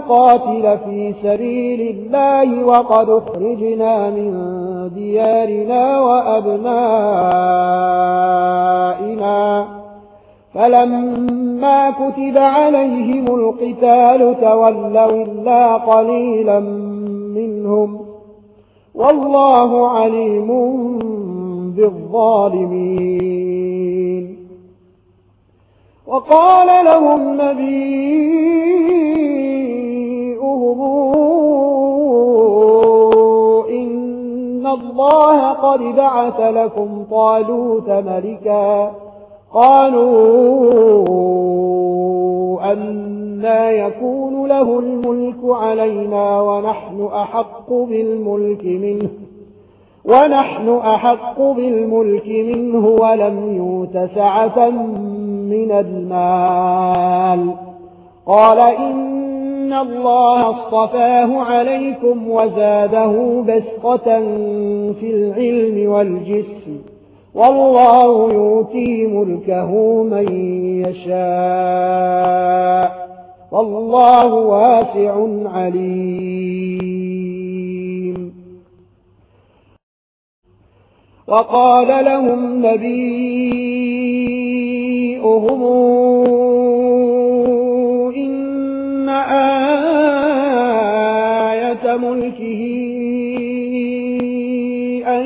لنقاتل في سبيل الله وقد اخرجنا من ديارنا وأبنائنا. فلما كتب عليهم القتال تولوا إلا قليلا منهم. والله عليم بالظالمين. وقال لهم نبيه تَكْفُرُوا إِنَّ اللَّهَ قَدْ بَعَثَ لَكُمْ طَالُوتَ مَلِكًا قَالُوا أَنَّا يَكُونُ لَهُ الْمُلْكُ عَلَيْنَا وَنَحْنُ أَحَقُّ بِالْمُلْكِ مِنْهُ ونحن أحق بالملك منه ولم يوت سعة من المال قال إن الله اصطفاه عليكم وزاده بسقة في العلم والجسم والله يؤتي ملكه من يشاء والله واسع عليم. وقال لهم نَبِيُّهُمْ ملكه أن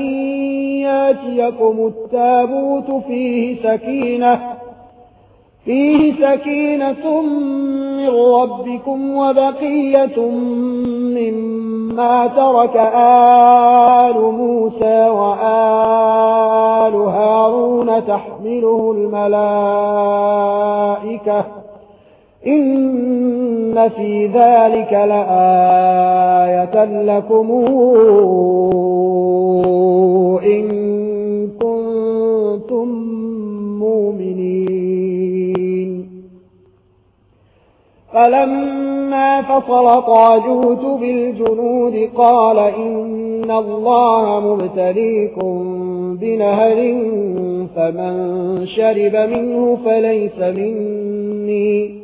ياتيكم التابوت فيه سكينة فيه سكينة من ربكم وبقية مما ترك آل موسى وآل هارون تحمله الملائكة. إن في ذلك لآية لكم إن كنتم مؤمنين فلما فصل طاجوت بالجنود قال إن الله مبتليكم بنهر فمن شرب منه فليس مني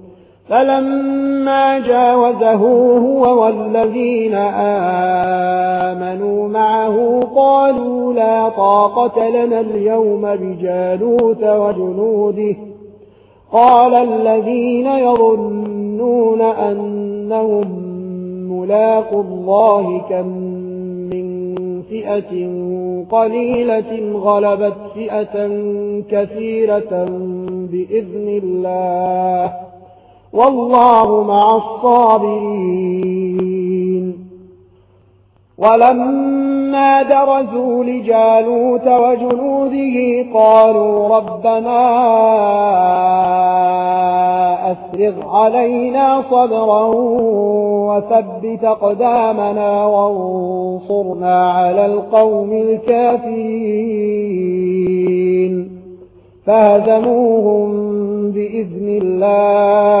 فلما جاوزه هو والذين آمنوا معه قالوا لا طاقة لنا اليوم بجالوت وجنوده قال الذين يظنون أنهم مُّلَاقُو الله كم من فئة قليلة غلبت فئة كثيرة بإذن الله والله مع الصابرين. ولما درزوا لجالوت وجنوده قالوا ربنا أفرغ علينا صبرا وثبت قدامنا وانصرنا على القوم الكافرين. فهزموهم بإذن الله.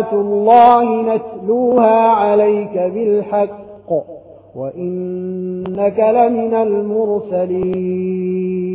آيات الله نتلوها عليك بالحق وإنك لمن المرسلين.